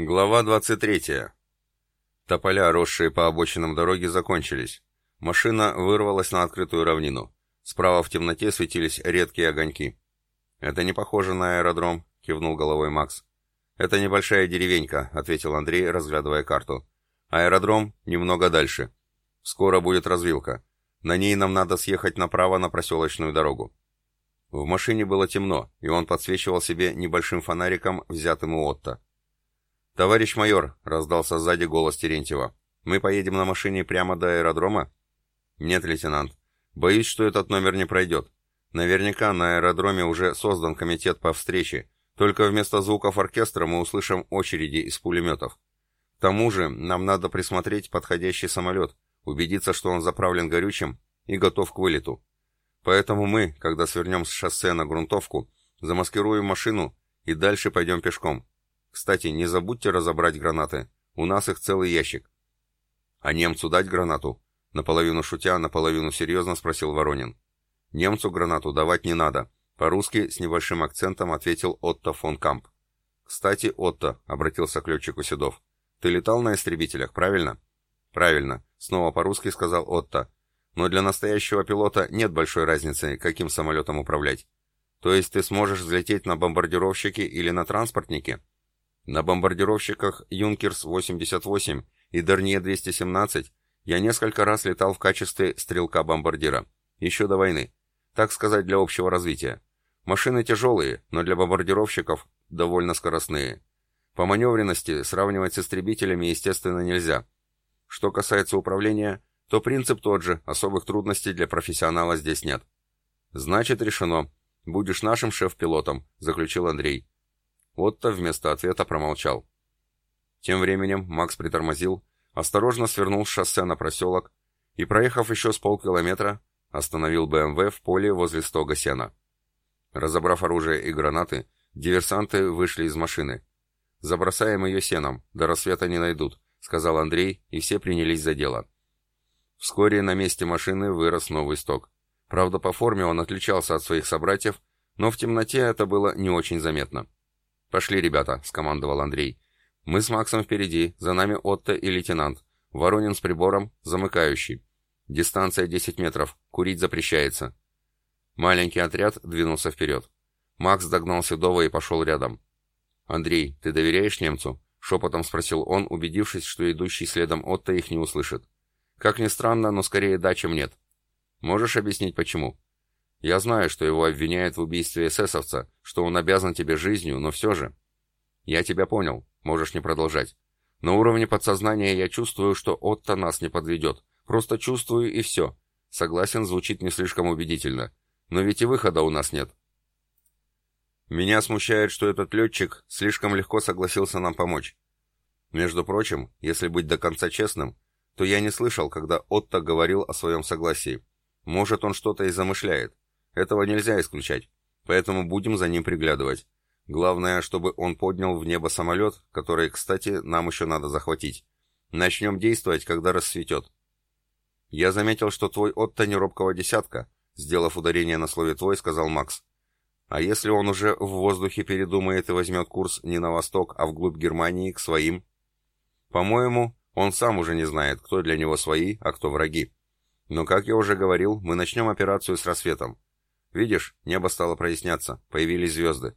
Глава 23. Тополя, росшие по обочинам дороги, закончились. Машина вырвалась на открытую равнину. Справа в темноте светились редкие огоньки. «Это не похоже на аэродром», — кивнул головой Макс. «Это небольшая деревенька», — ответил Андрей, разглядывая карту. «Аэродром немного дальше. Скоро будет развилка. На ней нам надо съехать направо на проселочную дорогу». В машине было темно, и он подсвечивал себе небольшим фонариком, взятым у Отто. «Товарищ майор», — раздался сзади голос Терентьева, — «мы поедем на машине прямо до аэродрома?» «Нет, лейтенант. Боюсь, что этот номер не пройдет. Наверняка на аэродроме уже создан комитет по встрече, только вместо звуков оркестра мы услышим очереди из пулеметов. К тому же нам надо присмотреть подходящий самолет, убедиться, что он заправлен горючим и готов к вылету. Поэтому мы, когда свернем с шоссе на грунтовку, замаскируем машину и дальше пойдем пешком. Кстати, не забудьте разобрать гранаты. У нас их целый ящик. А немцу дать гранату? Наполовину шутя, наполовину серьезно спросил Воронин. Немцу гранату давать не надо. По-русски с небольшим акцентом ответил Отто фон Камп. «Кстати, Отто», — обратился к летчику Седов, — «ты летал на истребителях, правильно?» «Правильно», — снова по-русски сказал Отто. «Но для настоящего пилота нет большой разницы, каким самолетом управлять. То есть ты сможешь взлететь на бомбардировщике или на транспортнике?» На бомбардировщиках «Юнкерс-88» и «Дернье-217» я несколько раз летал в качестве стрелка-бомбардира. Еще до войны. Так сказать, для общего развития. Машины тяжелые, но для бомбардировщиков довольно скоростные. По маневренности сравнивать с истребителями, естественно, нельзя. Что касается управления, то принцип тот же, особых трудностей для профессионала здесь нет. Значит, решено. Будешь нашим шеф-пилотом, заключил Андрей. Отто вместо ответа промолчал. Тем временем Макс притормозил, осторожно свернул с шоссе на проселок и, проехав еще с полкилометра, остановил БМВ в поле возле стога сена. Разобрав оружие и гранаты, диверсанты вышли из машины. «Забросаем ее сеном, до рассвета не найдут», — сказал Андрей, и все принялись за дело. Вскоре на месте машины вырос новый сток. Правда, по форме он отличался от своих собратьев, но в темноте это было не очень заметно. «Пошли, ребята», — скомандовал Андрей. «Мы с Максом впереди, за нами Отто и лейтенант. Воронин с прибором, замыкающий. Дистанция 10 метров, курить запрещается». Маленький отряд двинулся вперед. Макс догнал Седова и пошел рядом. «Андрей, ты доверяешь немцу?» — шепотом спросил он, убедившись, что идущий следом Отто их не услышит. «Как ни странно, но скорее да, чем нет. Можешь объяснить, почему?» Я знаю, что его обвиняют в убийстве эсэсовца, что он обязан тебе жизнью, но все же... Я тебя понял, можешь не продолжать. На уровне подсознания я чувствую, что Отто нас не подведет. Просто чувствую и все. Согласен, звучит не слишком убедительно. Но ведь и выхода у нас нет. Меня смущает, что этот летчик слишком легко согласился нам помочь. Между прочим, если быть до конца честным, то я не слышал, когда Отто говорил о своем согласии. Может, он что-то и замышляет. Этого нельзя исключать, поэтому будем за ним приглядывать. Главное, чтобы он поднял в небо самолет, который, кстати, нам еще надо захватить. Начнем действовать, когда рассветет. Я заметил, что твой Отто не робкого десятка, сделав ударение на слове «твой», сказал Макс. А если он уже в воздухе передумает и возьмет курс не на восток, а вглубь Германии, к своим? По-моему, он сам уже не знает, кто для него свои, а кто враги. Но, как я уже говорил, мы начнем операцию с рассветом. Видишь, небо стало проясняться, появились звезды.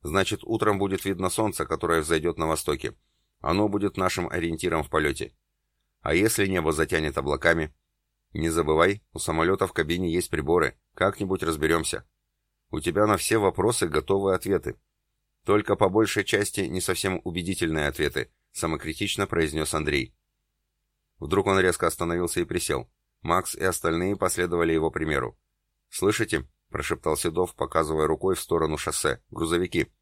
Значит, утром будет видно солнце, которое взойдет на востоке. Оно будет нашим ориентиром в полете. А если небо затянет облаками? Не забывай, у самолета в кабине есть приборы. Как-нибудь разберемся. У тебя на все вопросы готовы ответы. Только по большей части не совсем убедительные ответы, самокритично произнес Андрей. Вдруг он резко остановился и присел. Макс и остальные последовали его примеру. «Слышите?» — прошептал Седов, показывая рукой в сторону шоссе. «Грузовики».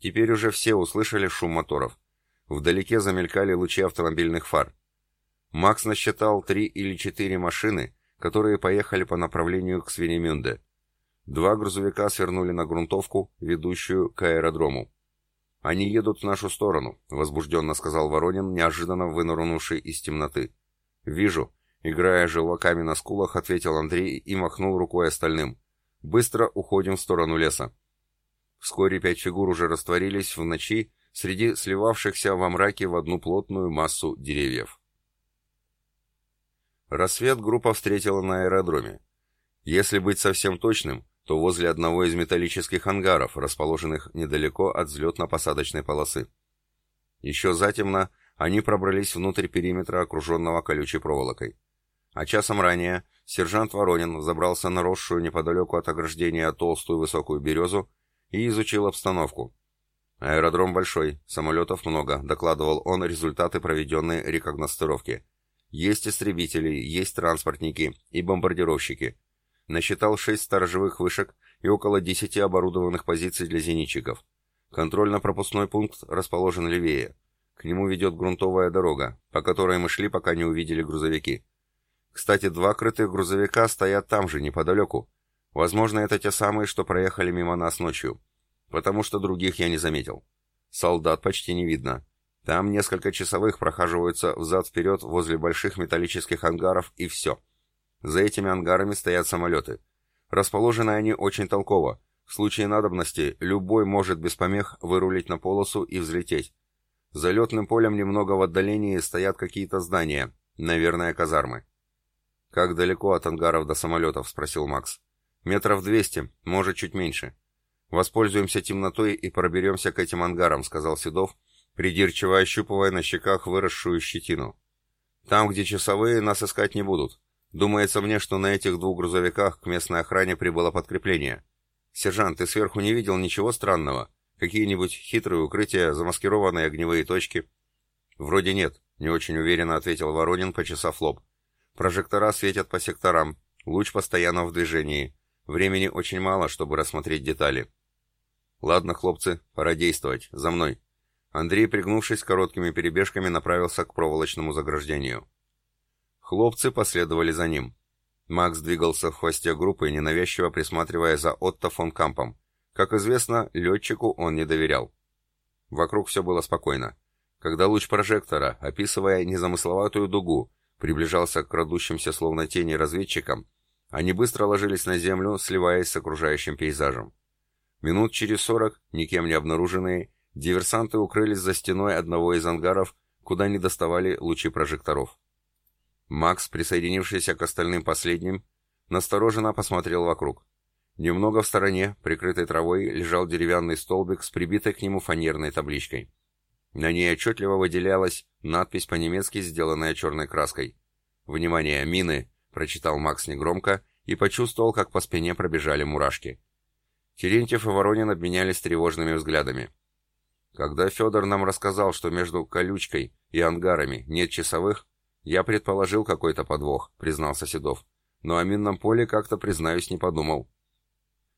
Теперь уже все услышали шум моторов. Вдалеке замелькали лучи автомобильных фар. Макс насчитал три или четыре машины, которые поехали по направлению к Свинемюнде. Два грузовика свернули на грунтовку, ведущую к аэродрому. «Они едут в нашу сторону», — возбужденно сказал Воронин, неожиданно вынырнувший из темноты. «Вижу», — играя желваками на скулах, ответил Андрей и махнул рукой остальным. Быстро уходим в сторону леса. Вскоре пять фигур уже растворились в ночи среди сливавшихся во мраке в одну плотную массу деревьев. Рассвет группа встретила на аэродроме. Если быть совсем точным, то возле одного из металлических ангаров, расположенных недалеко от взлетно-посадочной полосы. Еще затемно они пробрались внутрь периметра, окруженного колючей проволокой. А часом ранее сержант Воронин забрался на росшую неподалеку от ограждения толстую высокую березу и изучил обстановку. Аэродром большой, самолетов много, докладывал он результаты проведенной рекогностировки. Есть истребители, есть транспортники и бомбардировщики. Насчитал шесть сторожевых вышек и около десяти оборудованных позиций для зенитчиков. Контрольно-пропускной пункт расположен левее. К нему ведет грунтовая дорога, по которой мы шли, пока не увидели грузовики. Кстати, два крытых грузовика стоят там же, неподалеку. Возможно, это те самые, что проехали мимо нас ночью. Потому что других я не заметил. Солдат почти не видно. Там несколько часовых прохаживаются взад-вперед возле больших металлических ангаров и все. За этими ангарами стоят самолеты. Расположены они очень толково. В случае надобности любой может без помех вырулить на полосу и взлететь. За летным полем немного в отдалении стоят какие-то здания, наверное, казармы. «Как далеко от ангаров до самолетов?» — спросил Макс. «Метров двести, может, чуть меньше. Воспользуемся темнотой и проберемся к этим ангарам», — сказал Седов, придирчиво ощупывая на щеках выросшую щетину. «Там, где часовые, нас искать не будут. Думается мне, что на этих двух грузовиках к местной охране прибыло подкрепление. Сержант, ты сверху не видел ничего странного? Какие-нибудь хитрые укрытия, замаскированные огневые точки?» «Вроде нет», — не очень уверенно ответил Воронин, почесав лоб. «Прожектора светят по секторам, луч постоянно в движении. Времени очень мало, чтобы рассмотреть детали». «Ладно, хлопцы, пора действовать. За мной». Андрей, пригнувшись короткими перебежками, направился к проволочному заграждению. Хлопцы последовали за ним. Макс двигался в хвосте группы, ненавязчиво присматривая за Отто фон Кампом. Как известно, летчику он не доверял. Вокруг все было спокойно. Когда луч прожектора, описывая незамысловатую дугу, приближался к крадущимся словно тени разведчикам, они быстро ложились на землю, сливаясь с окружающим пейзажем. Минут через сорок, никем не обнаруженные, Диверсанты укрылись за стеной одного из ангаров, куда не доставали лучи прожекторов. Макс, присоединившийся к остальным последним, настороженно посмотрел вокруг. Немного в стороне, прикрытой травой, лежал деревянный столбик с прибитой к нему фанерной табличкой. На ней отчетливо выделялась надпись по-немецки, сделанная черной краской. «Внимание, мины!» — прочитал Макс негромко и почувствовал, как по спине пробежали мурашки. Терентьев и Воронин обменялись тревожными взглядами. Когда Федор нам рассказал, что между колючкой и ангарами нет часовых, я предположил какой-то подвох, признался Седов. Но о минном поле как-то, признаюсь, не подумал.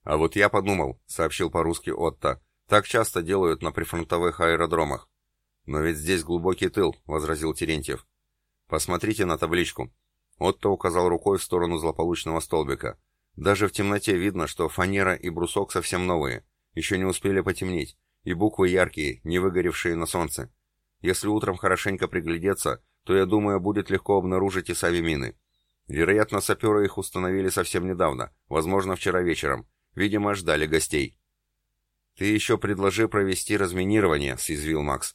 А вот я подумал, сообщил по-русски Отто. Так часто делают на прифронтовых аэродромах. Но ведь здесь глубокий тыл, возразил Терентьев. Посмотрите на табличку. Отто указал рукой в сторону злополучного столбика. Даже в темноте видно, что фанера и брусок совсем новые, еще не успели потемнеть и буквы яркие, не выгоревшие на солнце. Если утром хорошенько приглядеться, то, я думаю, будет легко обнаружить и сами мины. Вероятно, саперы их установили совсем недавно, возможно, вчера вечером. Видимо, ждали гостей. «Ты еще предложи провести разминирование», — съязвил Макс.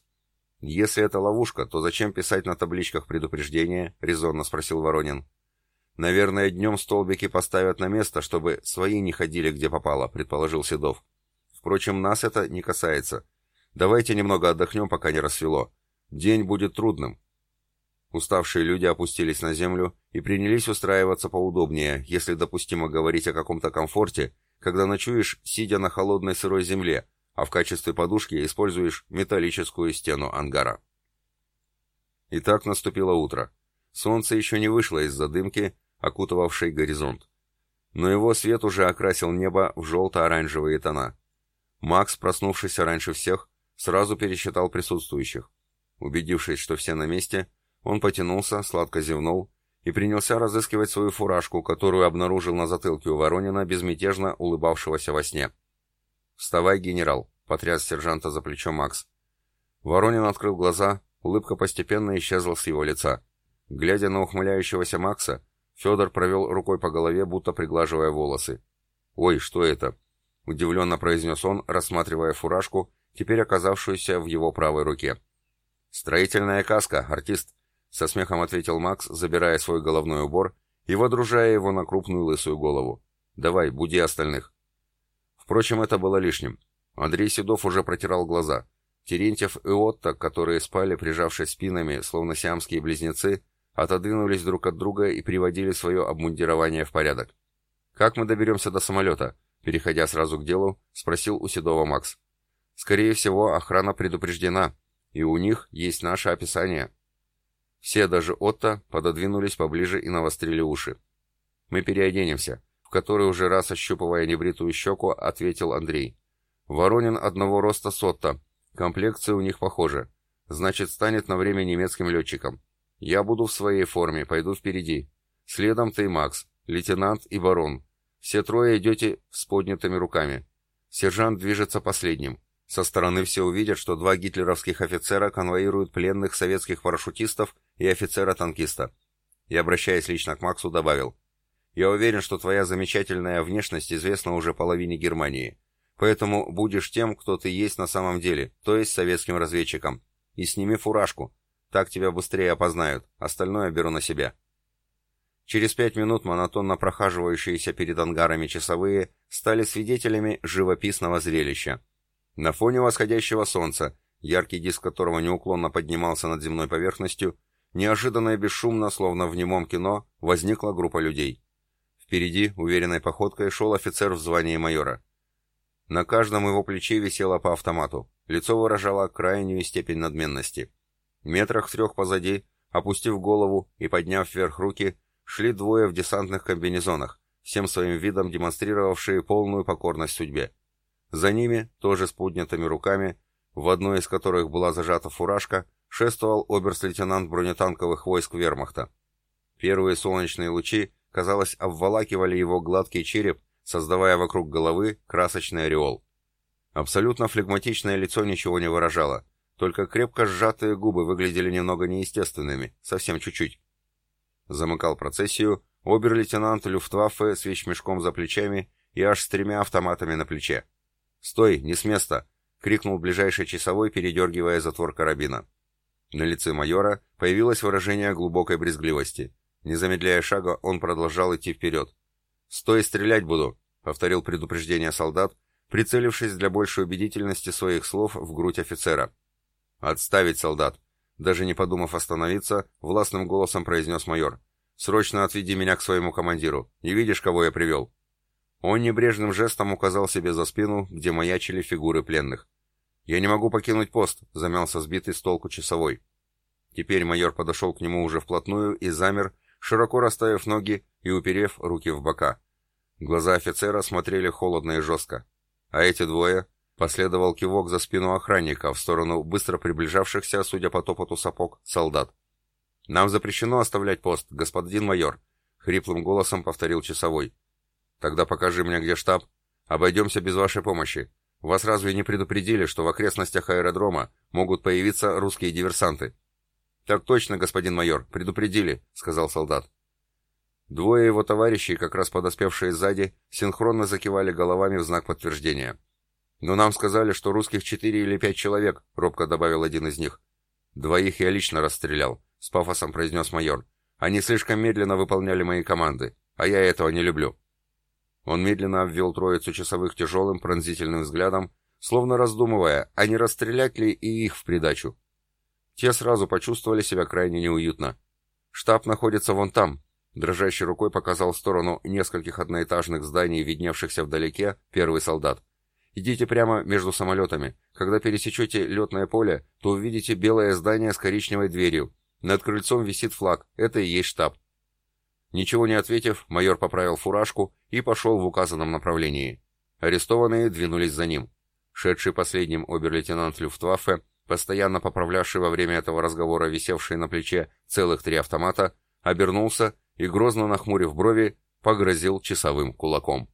«Если это ловушка, то зачем писать на табличках предупреждения?» — резонно спросил Воронин. «Наверное, днем столбики поставят на место, чтобы свои не ходили где попало», — предположил Седов. Впрочем, нас это не касается. Давайте немного отдохнем, пока не рассвело. День будет трудным. Уставшие люди опустились на землю и принялись устраиваться поудобнее, если допустимо говорить о каком-то комфорте, когда ночуешь, сидя на холодной сырой земле, а в качестве подушки используешь металлическую стену ангара. Итак, наступило утро. Солнце еще не вышло из-за дымки, окутывавшей горизонт. Но его свет уже окрасил небо в желто-оранжевые тона. Макс, проснувшийся раньше всех, сразу пересчитал присутствующих. Убедившись, что все на месте, он потянулся, сладко зевнул и принялся разыскивать свою фуражку, которую обнаружил на затылке у Воронина, безмятежно улыбавшегося во сне. «Вставай, генерал!» — потряс сержанта за плечо Макс. Воронин открыл глаза, улыбка постепенно исчезла с его лица. Глядя на ухмыляющегося Макса, Федор провел рукой по голове, будто приглаживая волосы. «Ой, что это?» — удивленно произнес он, рассматривая фуражку теперь оказавшуюся в его правой руке. «Строительная каска, артист», — со смехом ответил Макс, забирая свой головной убор и водружая его на крупную лысую голову. «Давай, буди остальных». Впрочем, это было лишним. Андрей Седов уже протирал глаза. Терентьев и Отто, которые спали, прижавшись спинами, словно сиамские близнецы, отодвинулись друг от друга и приводили свое обмундирование в порядок. «Как мы доберемся до самолета?» Переходя сразу к делу, спросил у Седова Макс. «Скорее всего, охрана предупреждена, и у них есть наше описание». Все, даже Отто, пододвинулись поближе и навострили уши. «Мы переоденемся», — который уже раз ощупывая небритую щеку, ответил Андрей. «Воронин одного роста с Отто, комплекции у них похожи. Значит, станет на время немецким летчиком. Я буду в своей форме, пойду впереди. Следом ты, Макс, лейтенант и барон. Все трое идете с поднятыми руками. Сержант движется последним. Со стороны все увидят, что два гитлеровских офицера конвоируют пленных советских парашютистов и офицера-танкиста. И, обращаясь лично к Максу, добавил. «Я уверен, что твоя замечательная внешность известна уже половине Германии. Поэтому будешь тем, кто ты есть на самом деле, то есть советским разведчиком. И сними фуражку. Так тебя быстрее опознают. Остальное беру на себя». Через пять минут монотонно прохаживающиеся перед ангарами часовые стали свидетелями живописного зрелища. На фоне восходящего солнца, яркий диск которого неуклонно поднимался над земной поверхностью, неожиданно и бесшумно, словно в немом кино, возникла группа людей. Впереди, уверенной походкой, шел офицер в звании майора. На каждом его плече висело по автомату. Лицо выражало крайнюю степень надменности. Метрах в трех позади, опустив голову и подняв вверх руки, шли двое в десантных комбинезонах, всем своим видом демонстрировавшие полную покорность судьбе. За ними, тоже с поднятыми руками, в одной из которых была зажата фуражка, шествовал оберст-лейтенант бронетанковых войск вермахта. Первые солнечные лучи, казалось, обволакивали его гладкий череп, создавая вокруг головы красочный ореол. Абсолютно флегматичное лицо ничего не выражало, только крепко сжатые губы выглядели немного неестественными, совсем чуть-чуть. Замыкал процессию обер-лейтенант Люфтваффе с вещмешком за плечами и аж с тремя автоматами на плече. «Стой, не с места!» — крикнул ближайший часовой, передергивая затвор карабина. На лице майора появилось выражение глубокой брезгливости. Не замедляя шага, он продолжал идти вперед. «Стой, стрелять буду!» — повторил предупреждение солдат, прицелившись для большей убедительности своих слов в грудь офицера. «Отставить, солдат!» Даже не подумав остановиться, властным голосом произнес майор. «Срочно отведи меня к своему командиру. Не видишь, кого я привел?» Он небрежным жестом указал себе за спину, где маячили фигуры пленных. «Я не могу покинуть пост», — замялся сбитый с толку часовой. Теперь майор подошел к нему уже вплотную и замер, широко расставив ноги и уперев руки в бока. Глаза офицера смотрели холодно и жестко. А эти двое, Последовал кивок за спину охранника в сторону быстро приближавшихся, судя по топоту сапог, солдат. «Нам запрещено оставлять пост, господин майор», — хриплым голосом повторил часовой. «Тогда покажи мне, где штаб. Обойдемся без вашей помощи. Вас разве не предупредили, что в окрестностях аэродрома могут появиться русские диверсанты?» «Так точно, господин майор, предупредили», — сказал солдат. Двое его товарищей, как раз подоспевшие сзади, синхронно закивали головами в знак подтверждения. «Но нам сказали, что русских четыре или пять человек», — робко добавил один из них. «Двоих я лично расстрелял», — с пафосом произнес майор. «Они слишком медленно выполняли мои команды, а я этого не люблю». Он медленно обвел троицу часовых тяжелым пронзительным взглядом, словно раздумывая, а не расстрелять ли и их в придачу. Те сразу почувствовали себя крайне неуютно. «Штаб находится вон там», — дрожащей рукой показал в сторону нескольких одноэтажных зданий, видневшихся вдалеке, первый солдат. Идите прямо между самолетами. Когда пересечете летное поле, то увидите белое здание с коричневой дверью. Над крыльцом висит флаг. Это и есть штаб. Ничего не ответив, майор поправил фуражку и пошел в указанном направлении. Арестованные двинулись за ним. Шедший последним обер-лейтенант Люфтваффе, постоянно поправлявший во время этого разговора висевший на плече целых три автомата, обернулся и, грозно нахмурив брови, погрозил часовым кулаком.